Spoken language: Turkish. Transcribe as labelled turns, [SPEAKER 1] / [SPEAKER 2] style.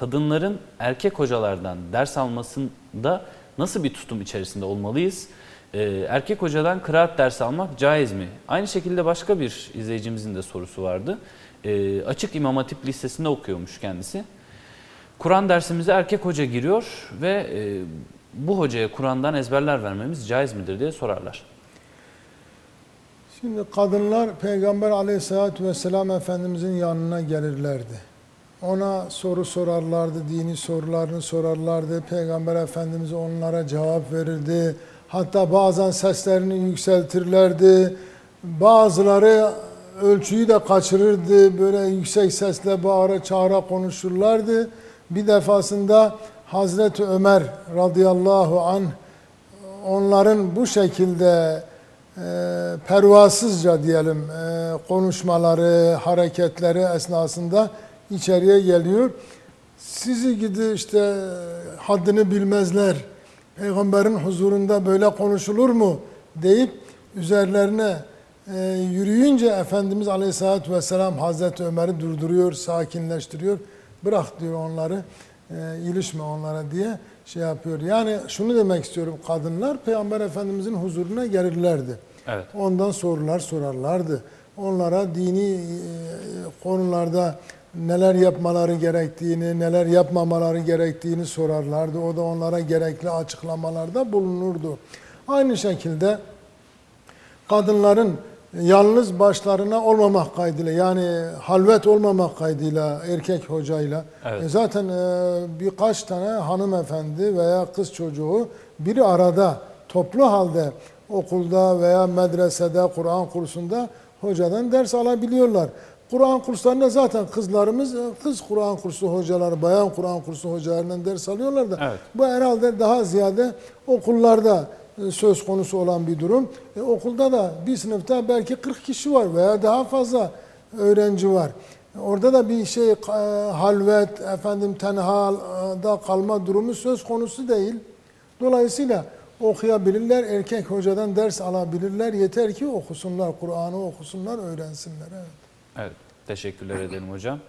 [SPEAKER 1] kadınların erkek hocalardan ders almasında nasıl bir tutum içerisinde olmalıyız? Ee, erkek hocadan kıraat dersi almak caiz mi? Aynı şekilde başka bir izleyicimizin de sorusu vardı. Ee, açık İmam Hatip Lisesi'nde okuyormuş kendisi. Kur'an dersimize erkek hoca giriyor ve e, bu hocaya Kur'an'dan ezberler vermemiz caiz midir diye sorarlar.
[SPEAKER 2] Şimdi kadınlar Peygamber aleyhissalatü vesselam Efendimizin yanına gelirlerdi. Ona soru sorarlardı, dini sorularını sorarlardı. Peygamber Efendimiz onlara cevap verirdi. Hatta bazen seslerini yükseltirlerdi. Bazıları ölçüyü de kaçırırdı. Böyle yüksek sesle bağıra çağıra konuşurlardı. Bir defasında Hazreti Ömer radıyallahu anh onların bu şekilde e, pervasızca diyelim e, konuşmaları, hareketleri esnasında içeriye geliyor. Sizi gidi işte haddini bilmezler. Peygamberin huzurunda böyle konuşulur mu deyip üzerlerine e, yürüyünce Efendimiz Aleyhisselatü Vesselam Hazreti Ömer'i durduruyor, sakinleştiriyor. Bırak diyor onları, e, ilişme onlara diye şey yapıyor. Yani şunu demek istiyorum, kadınlar Peygamber Efendimizin huzuruna gelirlerdi.
[SPEAKER 1] Evet.
[SPEAKER 2] Ondan sorular sorarlardı. Onlara dini e, konularda neler yapmaları gerektiğini, neler yapmamaları gerektiğini sorarlardı. O da onlara gerekli açıklamalarda bulunurdu. Aynı şekilde kadınların yalnız başlarına olmamak kaydıyla yani halvet olmamak kaydıyla erkek hocayla
[SPEAKER 1] Evet.
[SPEAKER 2] e zaten e, birkaç tane hanımefendi veya kız çocuğu biri arada toplu halde okulda veya medresede Kur'an kursunda hocadan ders alabiliyorlar. Kur'an kurslarında zaten kızlarımız e, kız Kur'an kursu hocaları, bayan Kur'an kursu hocalarından ders alıyorlar da
[SPEAKER 1] Evet.
[SPEAKER 2] bu herhalde daha ziyade okullarda e, söz konusu olan bir durum. E, okulda da bir sınıfta belki 40 kişi var veya daha fazla öğrenci var. Orada da bir şey e, halvet, efendim tenhada kalma durumu söz konusu değil. Dolayısıyla okuyabilirler, erkek hocadan ders alabilirler. Yeter ki okusunlar, Kur'an'ı okusunlar, öğrensinler. Evet.
[SPEAKER 1] Evet, teşekkürler ederim hocam.